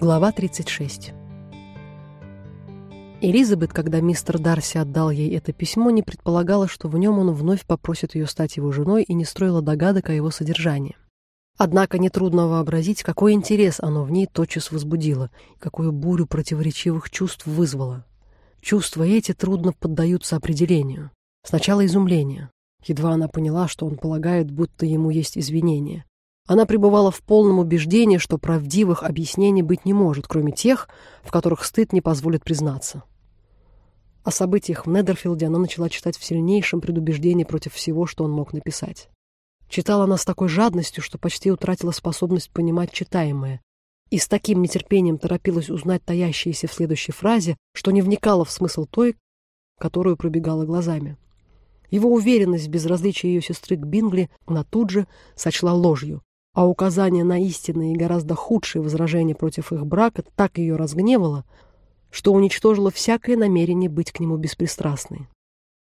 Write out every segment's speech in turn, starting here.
Глава 36 Элизабет, когда мистер Дарси отдал ей это письмо, не предполагала, что в нем он вновь попросит ее стать его женой и не строила догадок о его содержании. Однако нетрудно вообразить, какой интерес оно в ней тотчас возбудило, какую бурю противоречивых чувств вызвало. Чувства эти трудно поддаются определению. Сначала изумление. Едва она поняла, что он полагает, будто ему есть извинения. Она пребывала в полном убеждении, что правдивых объяснений быть не может, кроме тех, в которых стыд не позволит признаться. О событиях в Недерфилде она начала читать в сильнейшем предубеждении против всего, что он мог написать. Читала она с такой жадностью, что почти утратила способность понимать читаемое, и с таким нетерпением торопилась узнать таящиеся в следующей фразе, что не вникала в смысл той, которую пробегала глазами. Его уверенность в безразличии ее сестры к Бингли она тут же сочла ложью, а указание на истинные и гораздо худшие возражения против их брака так ее разгневало, что уничтожило всякое намерение быть к нему беспристрастной.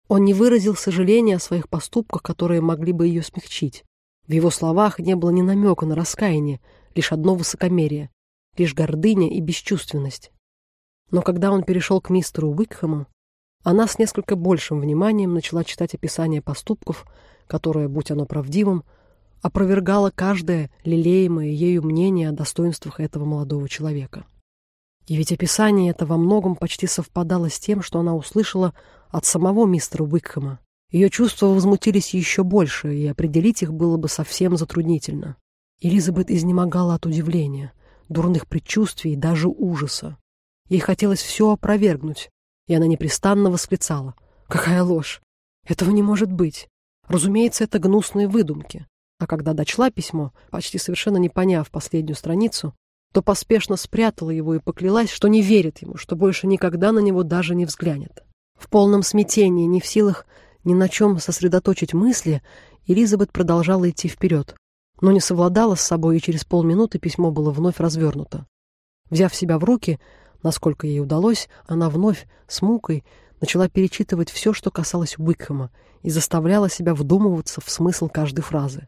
Он не выразил сожаления о своих поступках, которые могли бы ее смягчить. В его словах не было ни намека на раскаяние, лишь одно высокомерие, лишь гордыня и бесчувственность. Но когда он перешел к мистеру Уикхэму, она с несколько большим вниманием начала читать описание поступков, которое, будь оно правдивым, опровергало каждое лелеемое ею мнение о достоинствах этого молодого человека. И ведь описание это во многом почти совпадало с тем, что она услышала от самого мистера Уикхэма. Ее чувства возмутились еще больше, и определить их было бы совсем затруднительно. Элизабет изнемогала от удивления, дурных предчувствий и даже ужаса. Ей хотелось все опровергнуть, и она непрестанно восклицала. «Какая ложь! Этого не может быть! Разумеется, это гнусные выдумки!» А когда дочла письмо, почти совершенно не поняв последнюю страницу, то поспешно спрятала его и поклялась, что не верит ему, что больше никогда на него даже не взглянет. В полном смятении, не в силах ни на чем сосредоточить мысли, Элизабет продолжала идти вперед, но не совладала с собой, и через полминуты письмо было вновь развернуто. Взяв себя в руки, насколько ей удалось, она вновь, с мукой, начала перечитывать все, что касалось Уикхэма, и заставляла себя вдумываться в смысл каждой фразы.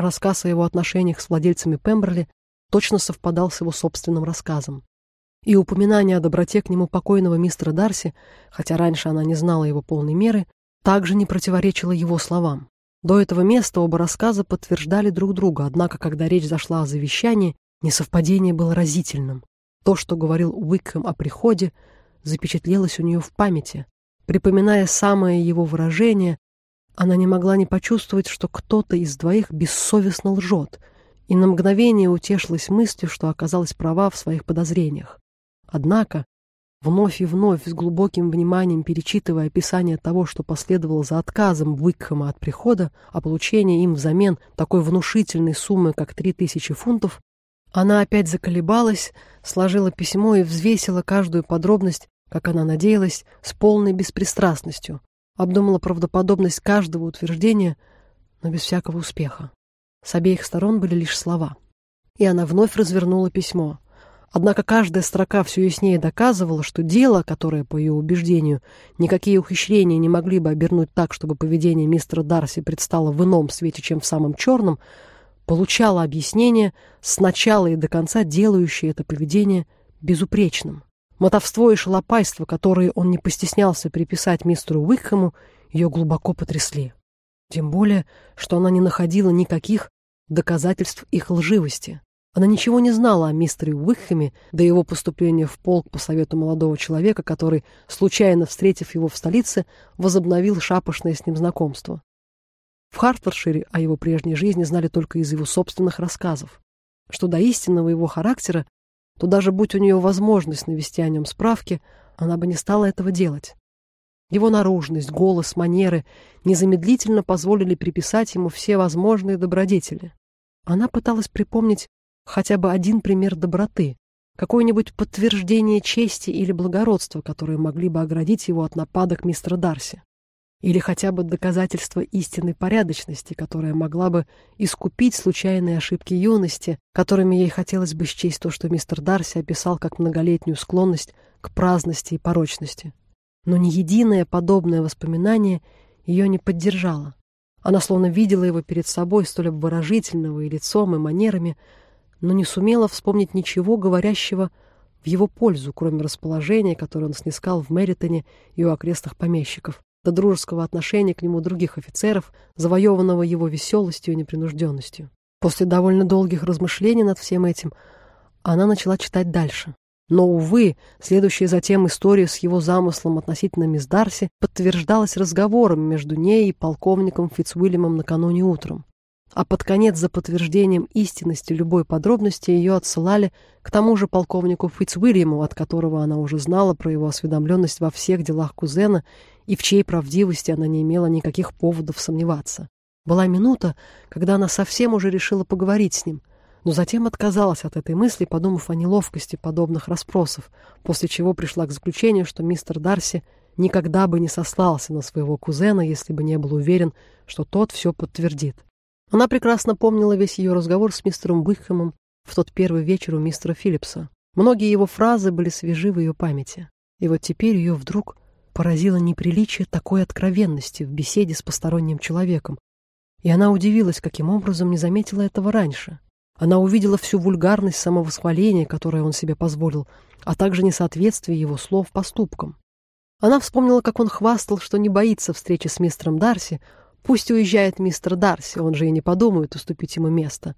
Рассказ о его отношениях с владельцами Пемберли точно совпадал с его собственным рассказом. И упоминание о доброте к нему покойного мистера Дарси, хотя раньше она не знала его полной меры, также не противоречило его словам. До этого места оба рассказа подтверждали друг друга, однако, когда речь зашла о завещании, несовпадение было разительным. То, что говорил Уикхэм о приходе, запечатлелось у нее в памяти. Припоминая самое его выражение, она не могла не почувствовать, что кто-то из двоих бессовестно лжет — и на мгновение утешилась мыслью, что оказалась права в своих подозрениях. Однако, вновь и вновь с глубоким вниманием перечитывая описание того, что последовало за отказом Уикхэма от прихода, а получение им взамен такой внушительной суммы, как три тысячи фунтов, она опять заколебалась, сложила письмо и взвесила каждую подробность, как она надеялась, с полной беспристрастностью, обдумала правдоподобность каждого утверждения, но без всякого успеха. С обеих сторон были лишь слова. И она вновь развернула письмо. Однако каждая строка все яснее доказывала, что дело, которое, по ее убеждению, никакие ухищрения не могли бы обернуть так, чтобы поведение мистера Дарси предстало в ином свете, чем в самом черном, получало объяснение, сначала и до конца делающее это поведение безупречным. Мотовство и шалопайство, которые он не постеснялся приписать мистеру Уикхэму, ее глубоко потрясли. Тем более, что она не находила никаких доказательств их лживости. Она ничего не знала о мистере Уикхэме до его поступления в полк по совету молодого человека, который, случайно встретив его в столице, возобновил шапошное с ним знакомство. В Хартфордшире о его прежней жизни знали только из его собственных рассказов. Что до истинного его характера, то даже будь у нее возможность навести о нем справки, она бы не стала этого делать. Его наружность, голос, манеры незамедлительно позволили приписать ему все возможные добродетели. Она пыталась припомнить хотя бы один пример доброты, какое-нибудь подтверждение чести или благородства, которые могли бы оградить его от нападок мистера Дарси. Или хотя бы доказательство истинной порядочности, которая могла бы искупить случайные ошибки юности, которыми ей хотелось бы счесть то, что мистер Дарси описал как многолетнюю склонность к праздности и порочности но ни единое подобное воспоминание ее не поддержало. Она словно видела его перед собой столь обворожительного и лицом, и манерами, но не сумела вспомнить ничего, говорящего в его пользу, кроме расположения, которое он снискал в Мэритоне и у окрестных помещиков, до дружеского отношения к нему других офицеров, завоеванного его веселостью и непринужденностью. После довольно долгих размышлений над всем этим она начала читать дальше. Но, увы, следующая затем история с его замыслом относительно мисс Дарси подтверждалась разговором между ней и полковником Фицуильямом накануне утром. А под конец за подтверждением истинности любой подробности ее отсылали к тому же полковнику Фицуильяму, от которого она уже знала про его осведомленность во всех делах кузена и в чьей правдивости она не имела никаких поводов сомневаться. Была минута, когда она совсем уже решила поговорить с ним, но затем отказалась от этой мысли, подумав о неловкости подобных расспросов, после чего пришла к заключению, что мистер Дарси никогда бы не сослался на своего кузена, если бы не был уверен, что тот все подтвердит. Она прекрасно помнила весь ее разговор с мистером Уикхэмом в тот первый вечер у мистера Филлипса. Многие его фразы были свежи в ее памяти. И вот теперь ее вдруг поразило неприличие такой откровенности в беседе с посторонним человеком, и она удивилась, каким образом не заметила этого раньше. Она увидела всю вульгарность самовосхваления, которое он себе позволил, а также несоответствие его слов поступкам. Она вспомнила, как он хвастал, что не боится встречи с мистером Дарси, пусть уезжает мистер Дарси, он же и не подумает уступить ему место.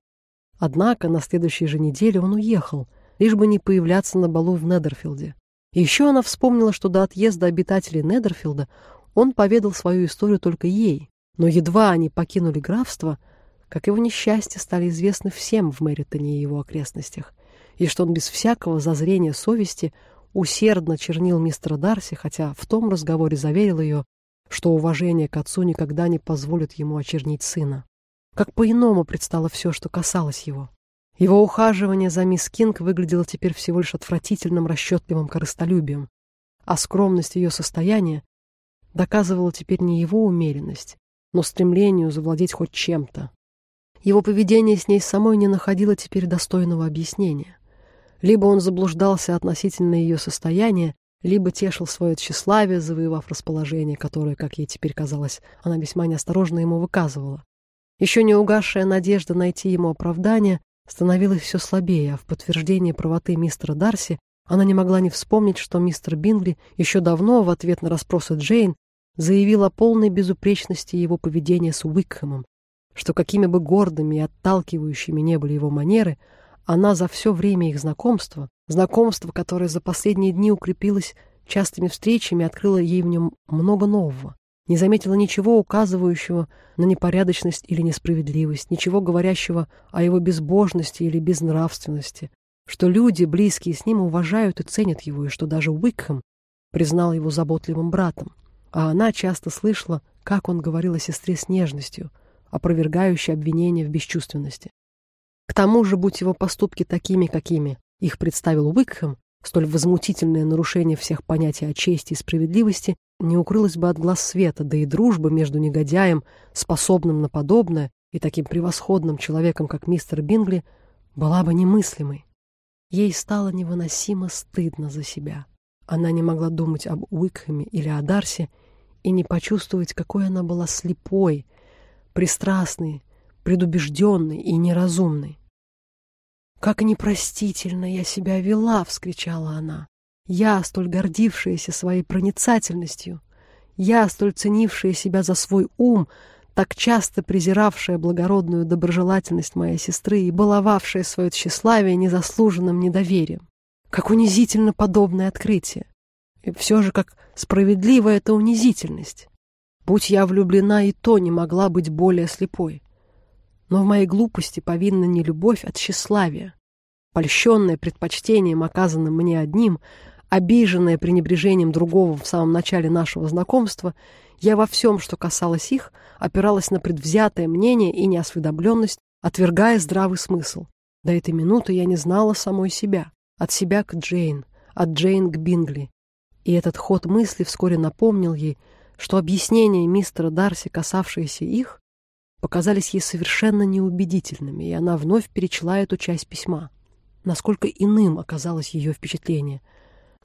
Однако на следующей же неделе он уехал, лишь бы не появляться на балу в Недерфилде. Еще она вспомнила, что до отъезда обитателей Недерфилда он поведал свою историю только ей, но едва они покинули графство, как его несчастья стали известны всем в Мэритоне и его окрестностях, и что он без всякого зазрения совести усердно чернил мистера Дарси, хотя в том разговоре заверил ее, что уважение к отцу никогда не позволит ему очернить сына. Как по-иному предстало все, что касалось его. Его ухаживание за мисс Кинг выглядело теперь всего лишь отвратительным расчетливым корыстолюбием, а скромность ее состояния доказывала теперь не его умеренность, но стремлению завладеть хоть чем-то. Его поведение с ней самой не находило теперь достойного объяснения. Либо он заблуждался относительно ее состояния, либо тешил свое тщеславие, завоевав расположение, которое, как ей теперь казалось, она весьма неосторожно ему выказывала. Еще не угасшая надежда найти ему оправдание становилась все слабее, а в подтверждение правоты мистера Дарси она не могла не вспомнить, что мистер Бингли еще давно в ответ на расспросы Джейн заявил о полной безупречности его поведения с Уикхэмом, что какими бы гордыми и отталкивающими не были его манеры, она за все время их знакомства, знакомство, которое за последние дни укрепилось частыми встречами, открыло ей в нем много нового. Не заметила ничего указывающего на непорядочность или несправедливость, ничего говорящего о его безбожности или безнравственности, что люди, близкие с ним, уважают и ценят его, и что даже Уикхэм признал его заботливым братом а она часто слышала, как он говорил о сестре с нежностью, опровергающей обвинения в бесчувственности. К тому же, будь его поступки такими, какими их представил Уикхэм, столь возмутительное нарушение всех понятий о чести и справедливости не укрылось бы от глаз света, да и дружба между негодяем, способным на подобное, и таким превосходным человеком, как мистер Бингли, была бы немыслимой. Ей стало невыносимо стыдно за себя. Она не могла думать об Уикхэме или о Дарсе и не почувствовать, какой она была слепой, пристрастной, предубежденной и неразумной. «Как непростительно я себя вела!» — вскричала она. «Я, столь гордившаяся своей проницательностью, я, столь ценившая себя за свой ум, так часто презиравшая благородную доброжелательность моей сестры и баловавшая свое тщеславие незаслуженным недоверием. Как унизительно подобное открытие! И все же, как справедлива эта унизительность. Будь я влюблена, и то не могла быть более слепой. Но в моей глупости повинна не любовь, а тщеславие. Польщенное предпочтением, оказанным мне одним, обиженное пренебрежением другого в самом начале нашего знакомства, я во всем, что касалось их, опиралась на предвзятое мнение и неосведомленность, отвергая здравый смысл. До этой минуты я не знала самой себя. От себя к Джейн, от Джейн к Бингли, и этот ход мысли вскоре напомнил ей, что объяснения мистера Дарси, касавшиеся их, показались ей совершенно неубедительными, и она вновь перечла эту часть письма. Насколько иным оказалось ее впечатление.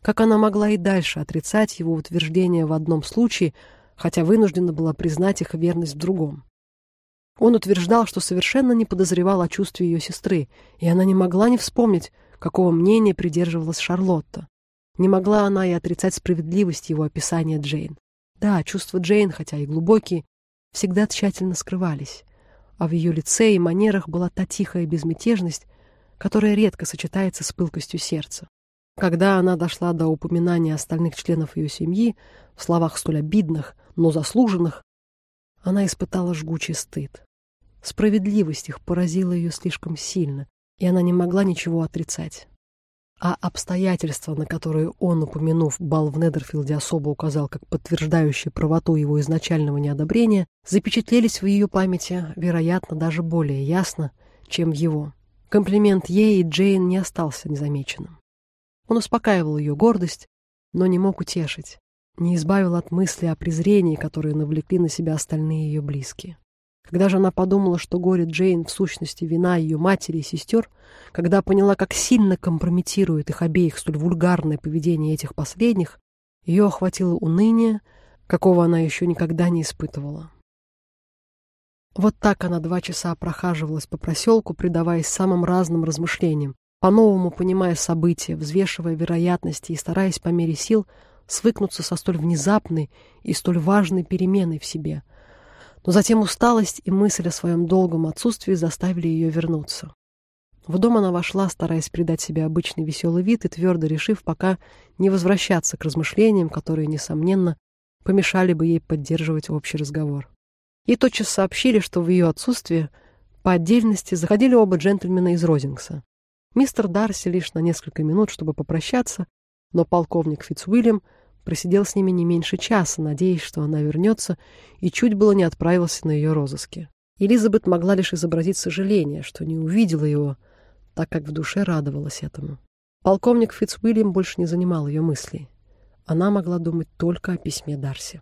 Как она могла и дальше отрицать его утверждение в одном случае, хотя вынуждена была признать их верность в другом. Он утверждал, что совершенно не подозревал о чувстве ее сестры, и она не могла не вспомнить, какого мнения придерживалась Шарлотта. Не могла она и отрицать справедливость его описания Джейн. Да, чувства Джейн, хотя и глубокие, всегда тщательно скрывались, а в ее лице и манерах была та тихая безмятежность, которая редко сочетается с пылкостью сердца. Когда она дошла до упоминания остальных членов ее семьи, в словах столь обидных, но заслуженных, она испытала жгучий стыд. Справедливость их поразила ее слишком сильно, и она не могла ничего отрицать. А обстоятельства, на которые он, упомянув бал в Недерфилде, особо указал как подтверждающие правоту его изначального неодобрения, запечатлелись в ее памяти, вероятно, даже более ясно, чем в его. Комплимент ей и Джейн не остался незамеченным. Он успокаивал ее гордость, но не мог утешить, не избавил от мысли о презрении, которые навлекли на себя остальные ее близкие. Когда же она подумала, что горе Джейн в сущности вина ее матери и сестер, когда поняла, как сильно компрометирует их обеих столь вульгарное поведение этих последних, ее охватило уныние, какого она еще никогда не испытывала. Вот так она два часа прохаживалась по проселку, предаваясь самым разным размышлениям, по-новому понимая события, взвешивая вероятности и стараясь по мере сил свыкнуться со столь внезапной и столь важной переменой в себе. Но затем усталость и мысль о своем долгом отсутствии заставили ее вернуться. В дом она вошла, стараясь придать себе обычный веселый вид и твердо решив пока не возвращаться к размышлениям, которые, несомненно, помешали бы ей поддерживать общий разговор. Ей тотчас сообщили, что в ее отсутствие по отдельности заходили оба джентльмена из Розингса. Мистер Дарси лишь на несколько минут, чтобы попрощаться, но полковник Фицуильям просидел с ними не меньше часа, надеясь, что она вернется, и чуть было не отправился на ее розыски. Элизабет могла лишь изобразить сожаление, что не увидела его, так как в душе радовалась этому. Полковник Фицуильям больше не занимал ее мыслей. Она могла думать только о письме Дарси.